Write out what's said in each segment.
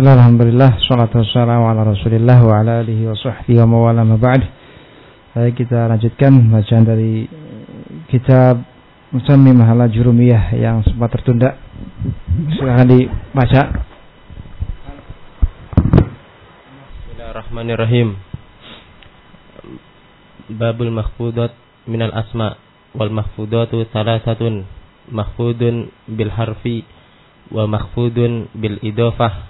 Bismillah, Alhamdulillah, salatu wassalamu ala rasulillah wa ala alihi wa sahbihi wa mawala ma ba'd. Baik, kita lanjutkan bacaan dari kitab Musammi Mahala Jurumiyah yang sempat tertunda. Silahkan dibaca. Bismillahirrahmanirrahim. Babul mahfudat minal asma Wal mahfudatu salasatun Mahfudun bil harfi Wa mahfudun bil idofah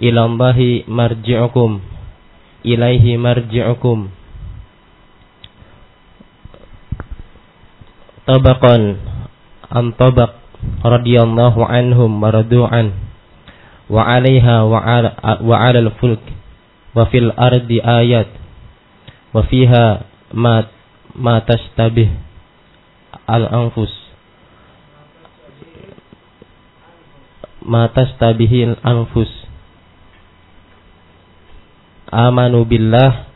ilallahi marji'ukum. Ilaihi marji'ukum. Tabaqan an tabaq radhiyallahu anhum maradu'an wa 'alaiha wa 'ala wa 'alal fulk. Wa fil ardi ayat. Wa fiha ma ma tastabih al anfus. Ma tastabihil anfus amanu billah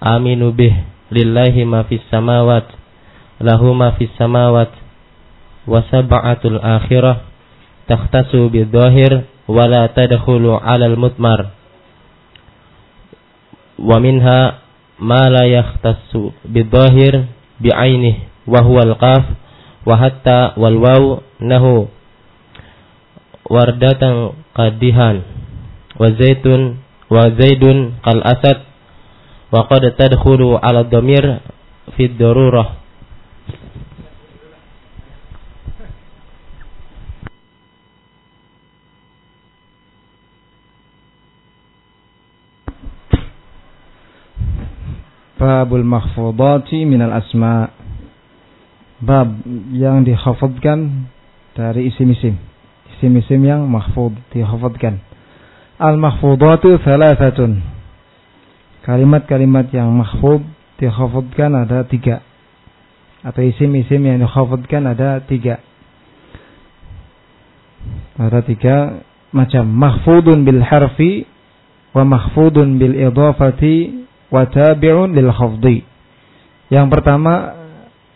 aminu bih lillahi ma fis samawat lahu ma fis samawat wa sab'atul akhirah takhtasu bidhahir wa la tadkhulu 'ala al mutmar wa minha ma la yakhtassu bidhahir bi'ainihi wa huwa al qaf wa hatta wal waw nahu wardatan qadihan wa zaitun wa zaidun kal asad wa qad tadkhulu ala dhamir fi darurah Babul makhfudati minal asma Bab yang dikhafadkan dari isim-isim. Isim-isim yang mahfud dikhafadkan Al-mahfudatu thalathatun. Kalimat-kalimat yang mahfud dikhafadkan ada tiga. Atau isim-isim yang dikhafadkan ada tiga. Ada tiga macam mahfudun bil harfi wa mahfudun bil idafati wa tabi'un lil khafdi. Yang pertama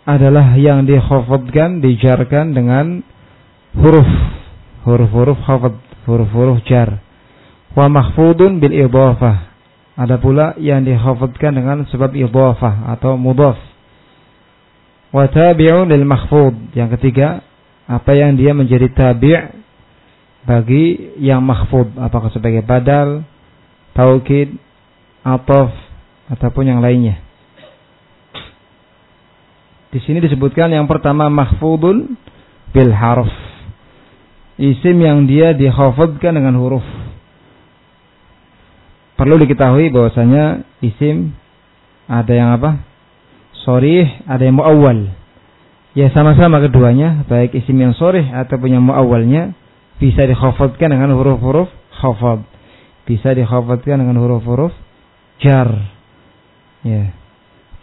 adalah yang dikhafadkan dijarkan dengan huruf huruf-huruf khafad, huruf-huruf jar wa mahfudun bil idhafah. Ada pula yang dihafadkan dengan sebab idhafah atau mudhaf. Wa tabi'un lil mahfud. Yang ketiga, apa yang dia menjadi tabi' bagi yang mahfud, apakah sebagai badal, taukid, ataf ataupun yang lainnya. Di sini disebutkan yang pertama mahfudun bil harf. Isim yang dia dihafadkan dengan huruf perlu diketahui bahwasanya isim ada yang apa? Sorih, ada yang muawwal. Ya sama-sama keduanya, baik isim yang sorih ataupun yang muawwalnya bisa dikhafadkan dengan huruf-huruf khafad. Bisa dikhafadkan dengan huruf-huruf jar. Ya.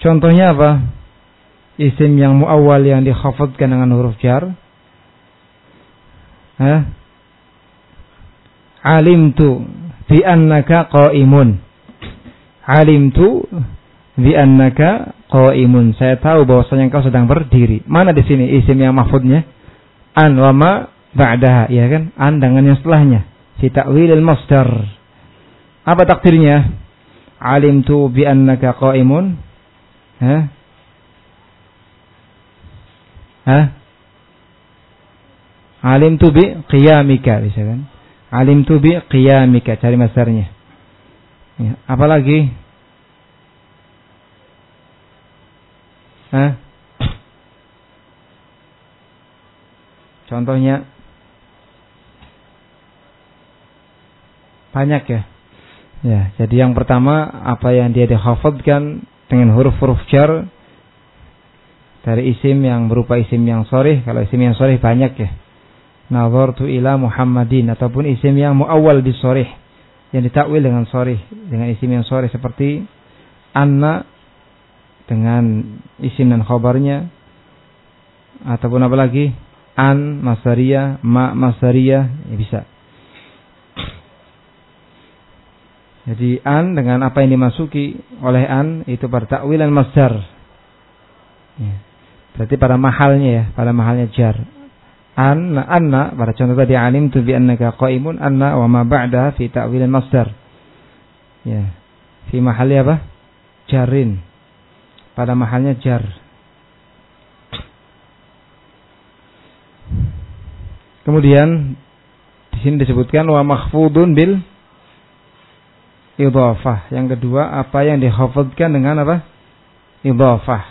Contohnya apa? Isim yang muawwal yang dikhafadkan dengan huruf jar. Hah? Alimtu bi annaka qaimun. Alimtu bi annaka qaimun. Saya tahu bahwasanya engkau sedang berdiri. Mana di sini isim yang mahfudnya? An wa ma ba'daha, ya kan? An dengan yang setelahnya. Fi ta'wilil masdar. Apa takdirnya? Alimtu bi annaka qaimun. Hah? Hah? Alimtu bi qiyamika, bisa kan? Alim tu bi qiyamika. Cari masarnya. Ya, apalagi? Hah? Contohnya banyak ya. Ya, jadi yang pertama apa yang dia dihafadkan dengan huruf-huruf jar dari isim yang berupa isim yang sorih. Kalau isim yang sorih banyak ya nazartu ila Muhammadin. Ataupun isim yang muawwal bisorih yang ditakwil dengan sorry dengan isim yang sorry seperti anna dengan isim dan khobarnya ataupun apa lagi? An masaria ma masaria ya bisa. Jadi an dengan apa yang dimasuki oleh an itu pada takwilan masdar. Ya. berarti pada mahalnya ya pada mahalnya jar an anna pada contoh tadi alim tu bi annaka qaimun anna wa ma ba'da fi ta'wil masdar ya fi mahalli apa jarin pada mahalnya jar Kemudian di sini disebutkan wa mahfudun bil idhafah. Yang kedua, apa yang dihafadkan dengan apa? Idhafah.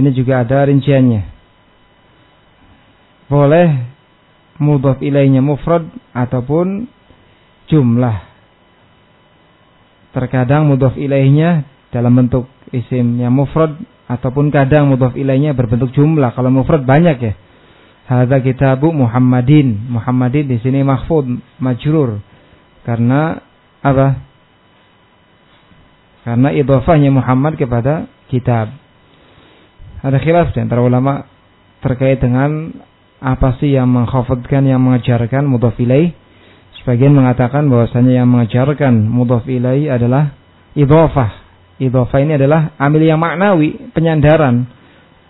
Ini juga ada rinciannya. Boleh mudhaf ilainya mufrad ataupun jumlah. Terkadang mudhaf ilainya dalam bentuk isimnya mufrad ataupun kadang mudhaf ilainya berbentuk jumlah. Kalau mufrad banyak ya. Hadza kitabu Muhammadin. Muhammadin di sini mahfud, majrur. Karena apa? Karena idhofahnya Muhammad kepada kitab. Ada khilaf di antara ulama terkait dengan apa sih yang menghafadkan yang mengajarkan mudhaf ilaih. Sebagian mengatakan bahwasanya yang mengajarkan mudhaf ilaih adalah idhofah. Idhofah ini adalah amil yang maknawi, penyandaran.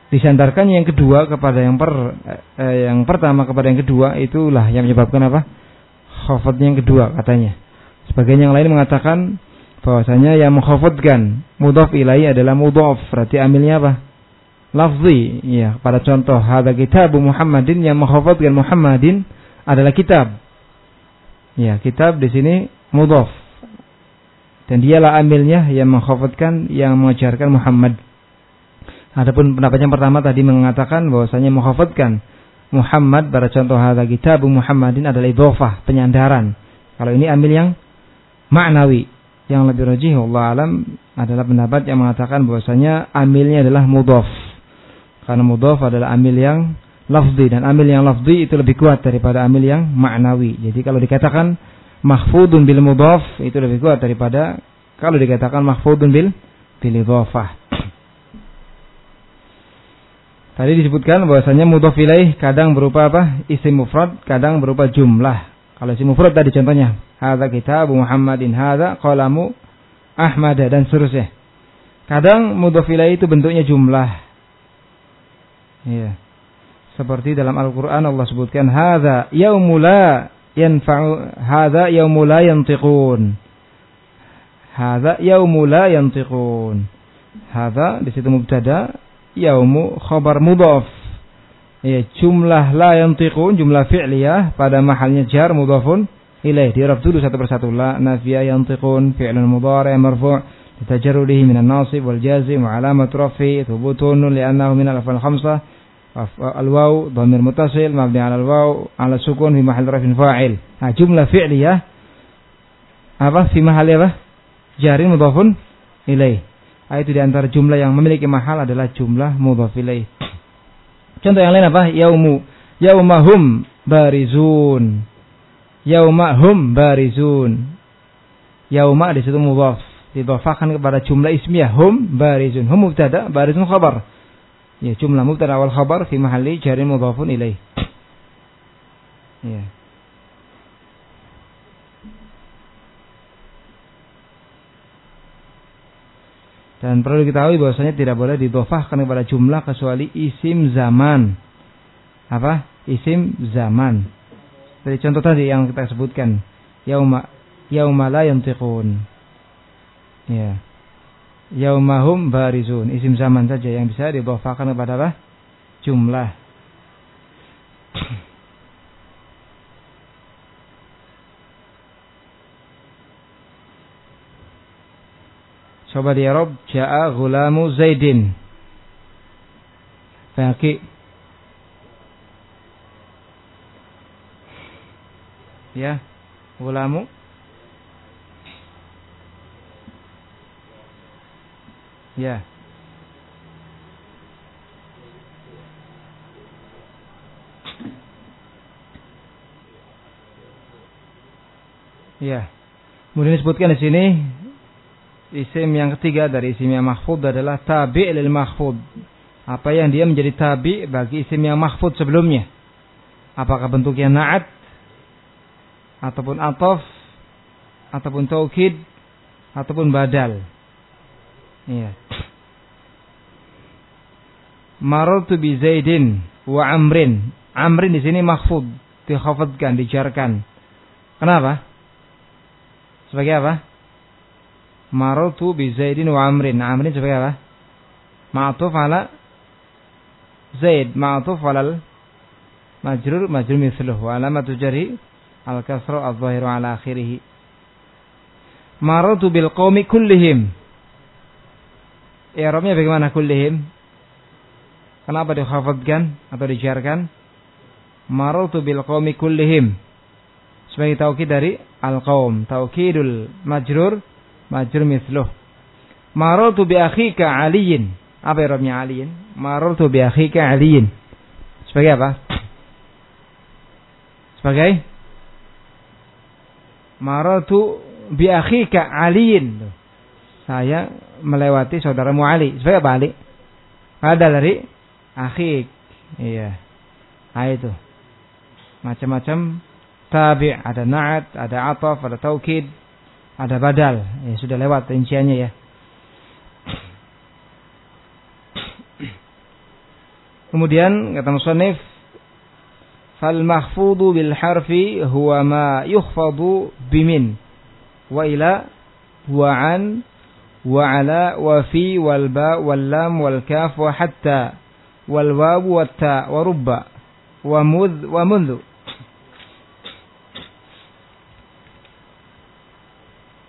Disandarkan yang kedua kepada yang per eh, yang pertama kepada yang kedua itulah yang menyebabkan apa? Khafadnya yang kedua katanya. Sebagian yang lain mengatakan bahwasanya yang menghafadkan mudhaf ilai adalah mudhaf. Berarti amilnya apa lafzi ya pada contoh hadza kitab Muhammadin yang menghafadkan Muhammadin adalah kitab ya kitab di sini mudhaf dan dialah amilnya yang menghafadkan yang mengajarkan Muhammad Adapun pendapat yang pertama tadi mengatakan bahwasanya menghafadkan Muhammad pada contoh hadza kitab Muhammadin adalah idhofah, penyandaran. Kalau ini ambil yang maknawi. Yang lebih rajih Allah alam adalah pendapat yang mengatakan bahwasanya amilnya adalah mudhaf. Karena mudhaf adalah amil yang lafzi dan amil yang lafzi itu lebih kuat daripada amil yang maknawi. Jadi kalau dikatakan mahfudun bil mudhaf itu lebih kuat daripada kalau dikatakan mahfudun bil bil idhofah. Tadi disebutkan bahwasanya mudhof ilaih kadang berupa apa? Isim mufrad, kadang berupa jumlah. Kalau isim mufrad tadi contohnya, hadza kitabu Muhammadin, hadza qalamu Ahmad dan seterusnya. Kadang mudhof ilaih itu bentuknya jumlah. Iya. Seperti dalam Al-Qur'an Allah sebutkan hadza yaumula yanfa'u hadza yaumula yantiqun. Hadza yaumula yantiqun. Hadza di situ mubtada, yaumu khabar mudhaf. Ya, jumlah la yantiqun jumlah fi'liyah pada mahalnya jar mudhafun ilaih. Dirab dulu satu persatu. La nafiya yantiqun fi'lun mudhari' marfu' لتجرده من الناصب والجازم وعلامة رفعه ثبوت لأنه من الأفعال الخمسة al-waw dhamir mutasil mabni 'ala al-waw 'ala sukun fi mahall rafin fa'il. Nah, jumlah fi'liyah apa fi mahall apa? Jarin mudhafun ilaih. Ah, itu di antara jumlah yang memiliki mahal adalah jumlah mudhaf ilaih. Contoh yang lain apa? Yaumu yaumahum barizun. Yaumahum barizun. Yauma di situ mudhaf didhafakan kepada jumlah ismiyah hum barizun. Hum mubtada, barizun khabar. Ya, jumlah mubtada awal khabar fi mahalli jarin mudhafun ilaih. Ya. Dan perlu diketahui bahwasanya tidak boleh didofahkan kepada jumlah kecuali isim zaman. Apa? Isim zaman. Dari contoh tadi yang kita sebutkan. Yauma yauma la yantiqun. Ya. Yaumahum barizun. Isim zaman saja yang bisa didofahkan kepada apa? Jumlah. Coba di Arab Ja'a gulamu Zaidin. Faki. Ya. Gulamu. Ya. Ya. Kemudian disebutkan di sini isim yang ketiga dari isim yang mahfud adalah tabi' lil mahfud. Apa yang dia menjadi tabi bagi isim yang mahfud sebelumnya. Apakah bentuknya na'at ataupun atof ataupun taukid ataupun badal. Iya. Marartu bi Zaidin wa Amrin. Amrin di sini mahfud, dikhafadkan, dijarkan. Kenapa? Sebagai apa? Marartu bi Zaidin wa Amrin. Amrin sebagai apa? Ma'tuf ala Zaid, ma'tuf ala majrur majrur misluh wa alamatu jari al-kasra adh-dhahiru ala akhirih. Marartu bil qaumi kullihim. I'rabnya bagaimana kullihim? Kenapa dikhafadkan atau dijarkan? Marartu bil qaumi kullihim. Sebagai taukid dari al-qaum, taukidul majrur majrur misluh. Marartu bi akhika aliyin. Apa i'rabnya aliyin? Marartu bi akhika aliyin. Sebagai apa? Sebagai Marartu bi akhika aliyin. Saya melewati saudaramu Ali. Sebagai apa Ali? Ada dari akhik. Iya. Nah itu. Macam-macam tabi' ada na'at, ada ataf, ada taukid, ada badal. Ya, sudah lewat rinciannya ya. Kemudian kata musannif fal mahfudu bil harfi huwa ma yukhfadu bimin wa ila wa an wa ala wa fi wal ba wal lam wal kaf wa hatta wal waw wa ta wa rubba wa mudh wa mundhu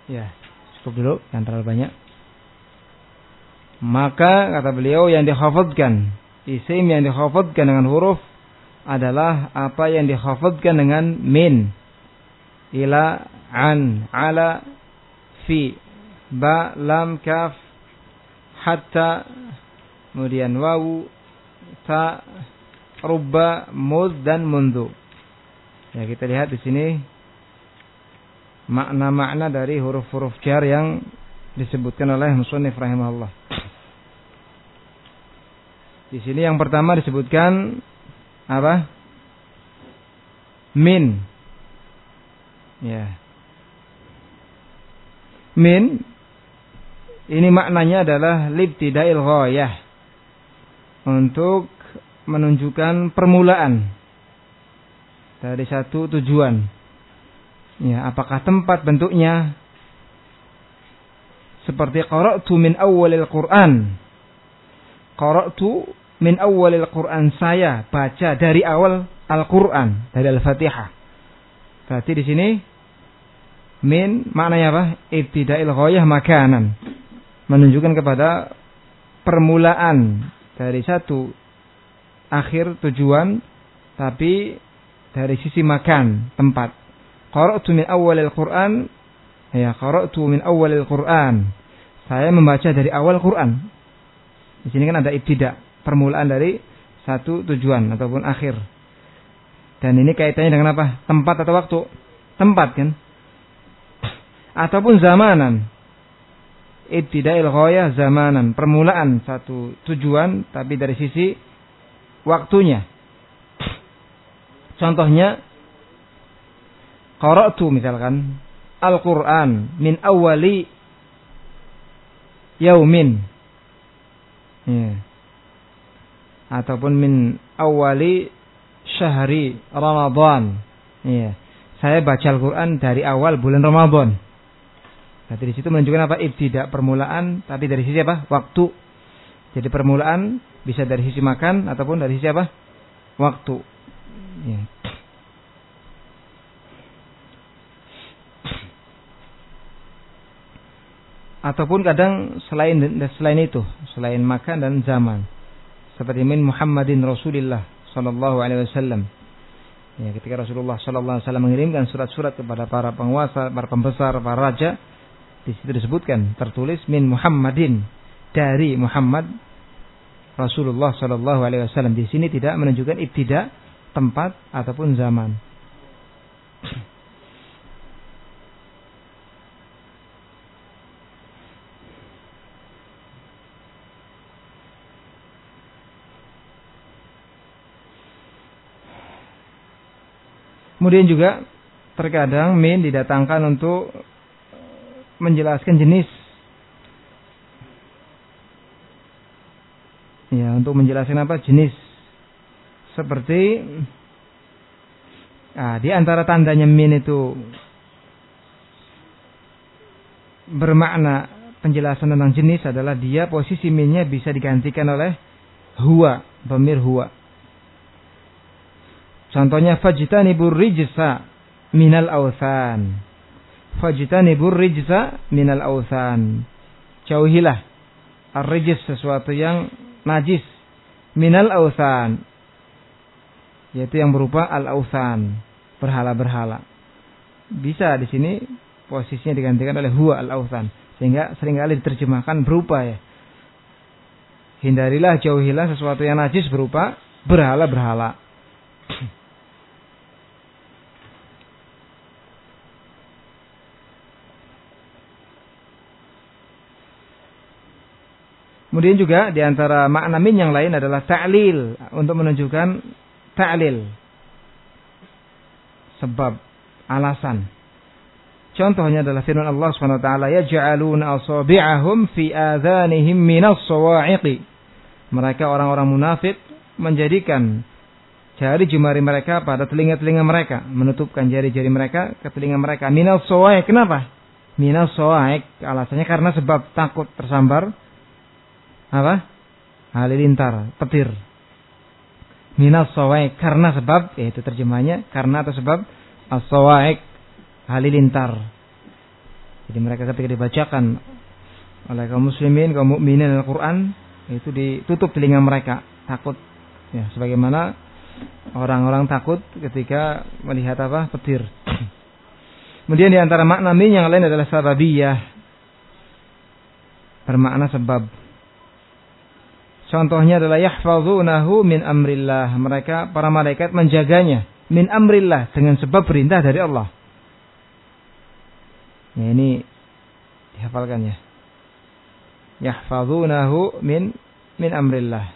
Ya, cukup dulu, yang terlalu banyak. Maka kata beliau yang dihafadkan, isim yang dihafadkan dengan huruf adalah apa yang dihafadkan dengan min, ila, an, ala, fi, ba, lam, kaf, hatta, kemudian wawu, ta, rubba, mud dan mundu. Ya kita lihat di sini makna-makna dari huruf-huruf jar yang disebutkan oleh musannif rahimahullah. Di sini yang pertama disebutkan apa? Min. Ya. Min ini maknanya adalah libtidail ghayah. Untuk menunjukkan permulaan dari satu tujuan Ya, apakah tempat bentuknya seperti qara'tu min awalil Qur'an. Qara'tu min awalil Qur'an saya baca dari awal Al-Qur'an, dari Al-Fatihah. Berarti di sini min maknanya apa? Ibtida'il ghayah makanan. Menunjukkan kepada permulaan dari satu akhir tujuan tapi dari sisi makan, tempat. Qara'tu min awalil Qur'an ya qara'tu min awalil Qur'an. Saya membaca dari awal Quran. Di sini kan ada ibtida, permulaan dari satu tujuan ataupun akhir. Dan ini kaitannya dengan apa? Tempat atau waktu? Tempat kan? Ataupun zamanan. Ibtida'il ghayah zamanan, permulaan satu tujuan tapi dari sisi waktunya. Contohnya qara'tu misalkan Al-Qur'an min awali yaumin. Ya. Ataupun min awali syahri Ramadan. Ya. Saya baca Al-Qur'an dari awal bulan Ramadan. Berarti di situ menunjukkan apa? Ibtidak permulaan tapi dari sisi apa? Waktu. Jadi permulaan bisa dari sisi makan ataupun dari sisi apa? Waktu. Ya. ataupun kadang selain selain itu, selain makan dan zaman. Seperti min Muhammadin Rasulullah sallallahu alaihi wasallam. Ya, ketika Rasulullah sallallahu alaihi wasallam mengirimkan surat-surat kepada para penguasa, para pembesar, para raja, di situ disebutkan tertulis min Muhammadin dari Muhammad Rasulullah Shallallahu Alaihi Wasallam. Di sini tidak menunjukkan ibtidak tempat ataupun zaman. Kemudian juga terkadang min didatangkan untuk menjelaskan jenis ya untuk menjelaskan apa jenis seperti nah, di antara tandanya min itu bermakna penjelasan tentang jenis adalah dia posisi minnya bisa digantikan oleh huwa, pemir huwa. Contohnya fajtanibur rijsa minal awthan. Fajtanibur rijsa minal awthan. Jauhilah ar-rijs sesuatu yang najis minal awthan. Yaitu yang berupa al-awthan, berhala-berhala. Bisa di sini posisinya digantikan oleh huwa al-awthan sehingga sering kali diterjemahkan berupa ya. Hindarilah jauhilah sesuatu yang najis berupa berhala-berhala. Kemudian juga di antara makna min yang lain adalah ta'lil untuk menunjukkan ta'lil. Sebab, alasan. Contohnya adalah firman Allah Subhanahu wa taala, "Yaj'aluna asabi'ahum fi adhanihim minas sawa'iqi." Mereka orang-orang munafik menjadikan jari jemari mereka pada telinga-telinga mereka, menutupkan jari-jari mereka ke telinga mereka. Minas sawa'iq. Kenapa? Minas sawa'iq. Alasannya karena sebab takut tersambar apa? Halilintar, petir. Minas sawaik. Karena sebab? Yaitu terjemahnya karena atau sebab? As-sawaik. Halilintar. Jadi mereka ketika dibacakan oleh kaum muslimin, kaum mukminin Al-Qur'an itu ditutup telinga mereka. Takut. Ya sebagaimana orang-orang takut ketika melihat apa? Petir. Kemudian di antara makna min yang lain adalah sababiyah. Bermakna sebab Contohnya adalah yahfazunahu min amrillah. Mereka para malaikat menjaganya min amrillah dengan sebab perintah dari Allah. Ya, ini dihafalkan ya. Yahfazunahu min min amrillah.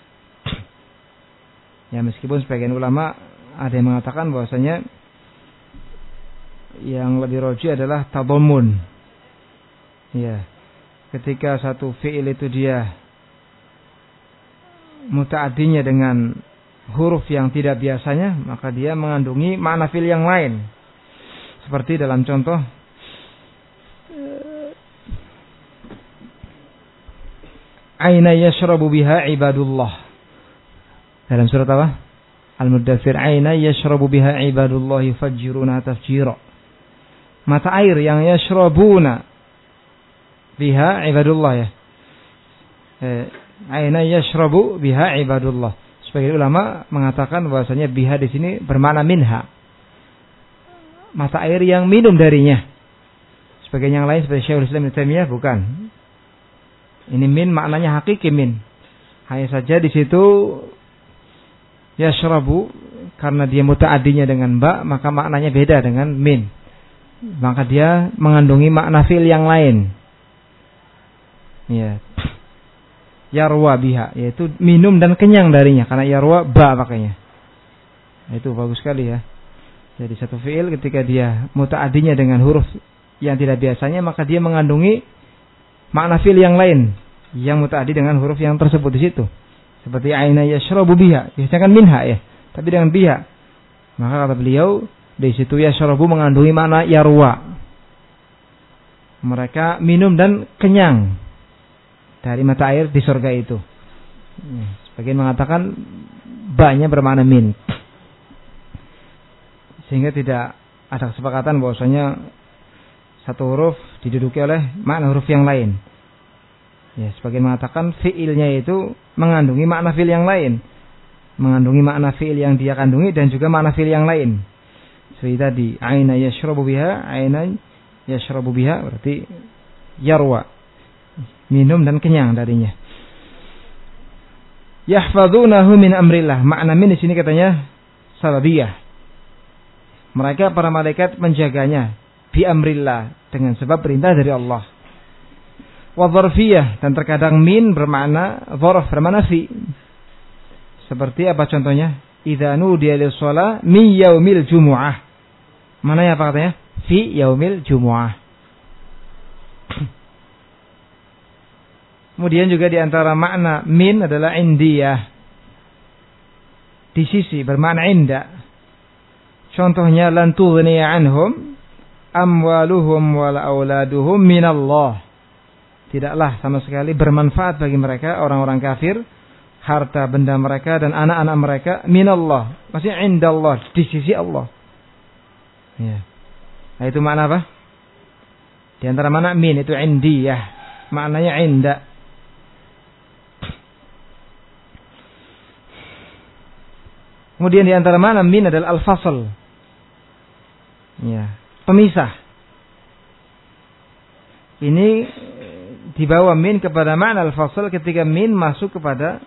Ya meskipun sebagian ulama ada yang mengatakan bahwasanya yang lebih roji adalah tabomun. Ya. Ketika satu fi'il itu dia mutaadinya dengan huruf yang tidak biasanya, maka dia mengandungi makna fil yang lain. Seperti dalam contoh Aina yashrabu biha ibadullah. Dalam surat apa? Al-Muddathir. Aina yashrabu biha ibadullah yufajjiruna tafjira. Mata air yang yashrabuna biha ibadullah ya. Eh, aina yashrabu biha ibadullah. Sebagai ulama mengatakan bahwasanya biha di sini bermakna minha. Mata air yang minum darinya. Sebagai yang lain seperti Syekhul Islam Taimiyah bukan. Ini min maknanya hakiki min. Hanya saja di situ yashrabu karena dia mutaadinya dengan ba maka maknanya beda dengan min. Maka dia mengandungi makna fil yang lain. Ya yarwa biha yaitu minum dan kenyang darinya karena yarwa ba pakainya. Itu bagus sekali ya. Jadi satu fiil ketika dia mutaadinya dengan huruf yang tidak biasanya maka dia mengandungi makna fiil yang lain yang mutaadi dengan huruf yang tersebut di situ. Seperti aina yashrabu biha biasanya kan minha ya tapi dengan biha. Maka kata beliau di situ yashrabu mengandungi makna yarwa. Mereka minum dan kenyang dari mata air di surga itu. Sebagian mengatakan banyak bermakna min. Sehingga tidak ada kesepakatan bahwasanya satu huruf diduduki oleh makna huruf yang lain. Ya, sebagian mengatakan fiilnya itu mengandungi makna fiil yang lain. Mengandungi makna fiil yang dia kandungi dan juga makna fiil yang lain. Seperti tadi, aina yashrabu biha, aina yashrabu biha berarti yarwa minum dan kenyang darinya. Yahfadunahu min amrillah. Makna min di sini katanya sababiyah. Mereka para malaikat menjaganya bi amrillah dengan sebab perintah dari Allah. Wa dan terkadang min bermakna dzarf bermakna fi. Seperti apa contohnya? Idza nudiya lis-shalah min yaumil jumu'ah. Mana ya apa katanya? Fi yaumil jumu'ah. Kemudian juga di antara makna min adalah indiyah. Di sisi bermakna indah. Contohnya lan tughniya anhum amwaluhum wal auladuhum minallah. Tidaklah sama sekali bermanfaat bagi mereka orang-orang kafir harta benda mereka dan anak-anak mereka minallah. Maksudnya indallah di sisi Allah. Ya. Nah itu makna apa? Di antara mana min itu indiyah. Maknanya indah. Kemudian di antara mana min adalah al-fasl. Ya, pemisah. Ini dibawa min kepada makna al-fasl ketika min masuk kepada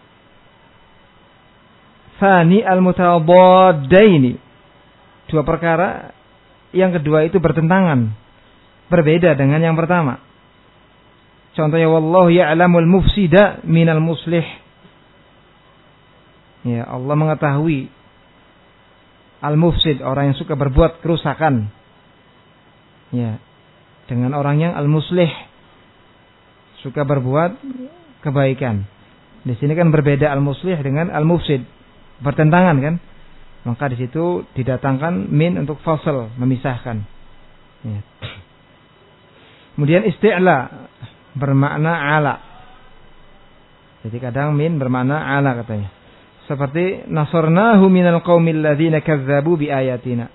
Fani al-mutabaddaini. Dua perkara yang kedua itu bertentangan. Berbeda dengan yang pertama. Contohnya wallahu ya'lamul mufsida minal muslih. Ya, Allah mengetahui al-mufsid, orang yang suka berbuat kerusakan. Ya. Dengan orang yang al-muslih suka berbuat kebaikan. Di sini kan berbeda al-muslih dengan al-mufsid. Bertentangan kan? Maka di situ didatangkan min untuk fasal, memisahkan. Ya. Kemudian isti'la bermakna ala. Jadi kadang min bermakna ala katanya. Seperti nasarnahu minal qaumil ladzina kazzabu bi ayatina.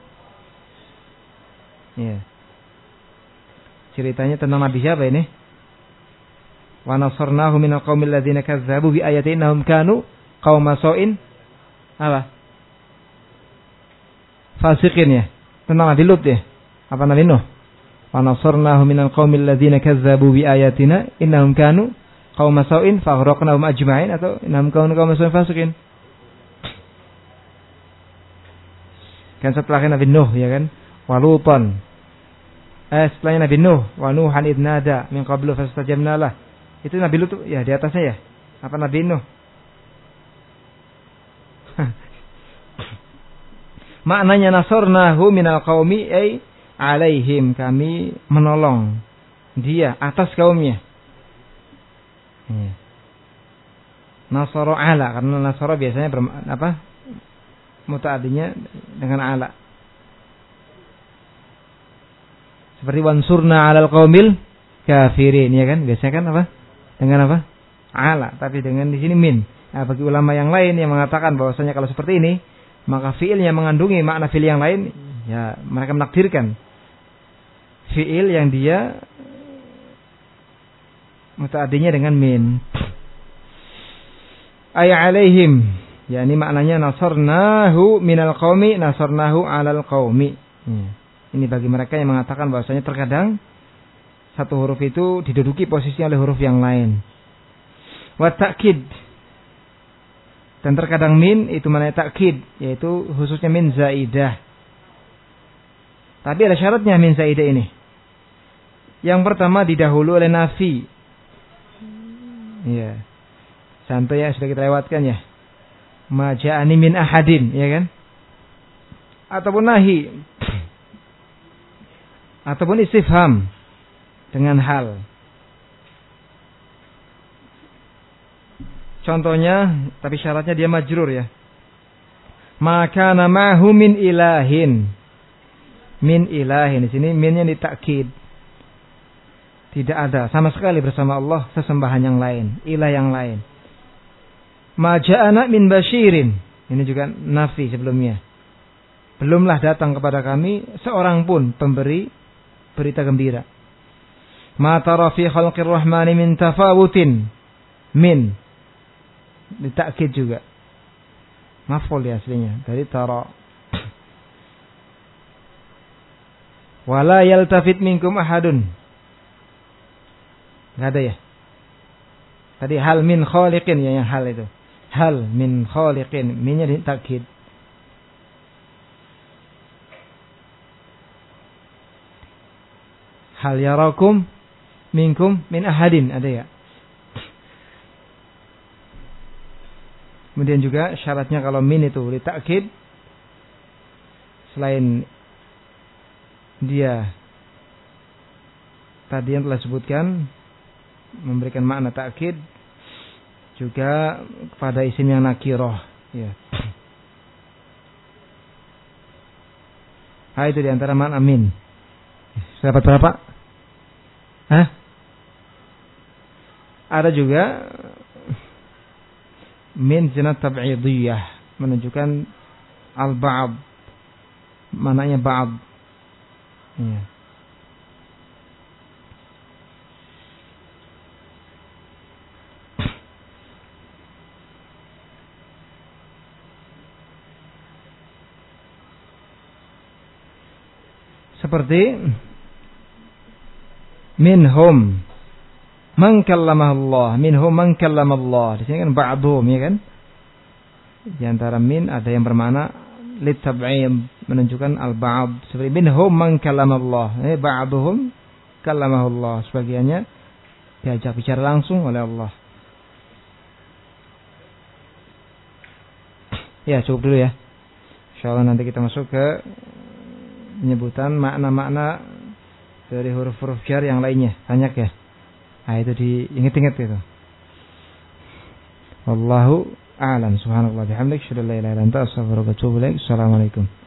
Ya. Ceritanya tentang Nabi siapa ini? Wa nasarnahu minal qaumil ladzina kazzabu bi ayatina hum kanu qauma sau'in apa? Fasikin ya. Tentang Nabi Lut ya. Apa Nabi Nuh? Wa nasarnahu minal qaumil ladzina kazzabu bi ayatina innahum kanu qauma sau'in fa aghraqnahum ajma'in atau innahum kanu qauma sau'in fasikin. Kan setelahnya Nabi Nuh ya kan? Walutan. Eh setelahnya Nabi Nuh, wa Nuhan idnada min qablu fastajabna lah. Itu Nabi Lut ya di atasnya ya. Apa Nabi Nuh? Maknanya nasarnahu minal qaumi ay alaihim kami menolong dia atas kaumnya. Ya. Nasara ala karena nasara biasanya ber, apa? Mutaadinya dengan ala. Seperti wansurna alal qaumil kafirin ya kan? Biasanya kan apa? Dengan apa? Ala, tapi dengan di sini min. Nah, bagi ulama yang lain yang mengatakan bahwasanya kalau seperti ini, maka fiil yang mengandungi makna fiil yang lain, ya mereka menakdirkan fiil yang dia mutaadinya dengan min. Ayah alaihim Ya ini maknanya nasarnahu minal qaumi nasarnahu alal qaumi. Hmm. Ini bagi mereka yang mengatakan bahwasanya terkadang satu huruf itu diduduki posisi oleh huruf yang lain. Wa ta'kid. Dan terkadang min itu mana ta'kid, yaitu khususnya min zaidah. Tapi ada syaratnya min zaidah ini. Yang pertama didahulu oleh nafi. Ya. Santai ya sudah kita lewatkan ya maja'ani min ahadin, ya kan? Ataupun nahi. Ataupun istifham dengan hal. Contohnya, tapi syaratnya dia majrur ya. Maka namahu min ilahin. Min ilahin. Di sini minnya ditakkid. Tidak ada sama sekali bersama Allah sesembahan yang lain, ilah yang lain. Maja'ana min basyirin. Ini juga nafi sebelumnya. Belumlah datang kepada kami seorang pun pemberi berita gembira. Ma tara fi khalqir rahmani min tafawutin. Min. Ditakkid juga. Maful ya aslinya. Dari tara. Wala yaltafit minkum ahadun. Gak ada ya. Tadi hal min khaliqin ya yang hal itu hal min khaliqin minnya ditakhid hal yarakum minkum min ahadin ada ya? Kemudian juga syaratnya kalau min itu ditakhid selain dia tadi yang telah sebutkan memberikan makna takkid juga pada isim yang nakiroh ya Ah itu di antara makna min. Dapat berapa? Hah? Ada juga min jinat tab'idiyah menunjukkan al-ba'd. Mananya ba'd. Ya. Seperti minhum man Allah minhum man Allah di sini kan ba'dhum ya kan? Di antara min ada yang bermakna litab'im menunjukkan al-ba'd. Seperti minhum man Allah eh ba'dhum Allah sebagiannya diajak bicara langsung oleh Allah. Ya cukup dulu ya. Insyaallah nanti kita masuk ke penyebutan makna-makna dari huruf-huruf jar yang lainnya. Banyak ya. Nah itu diinget-inget itu. Wallahu a'lam. Subhanallah. Bihamdik syadallah ilaha illa anta. Astaghfiruka wa atubu ilaik. Assalamualaikum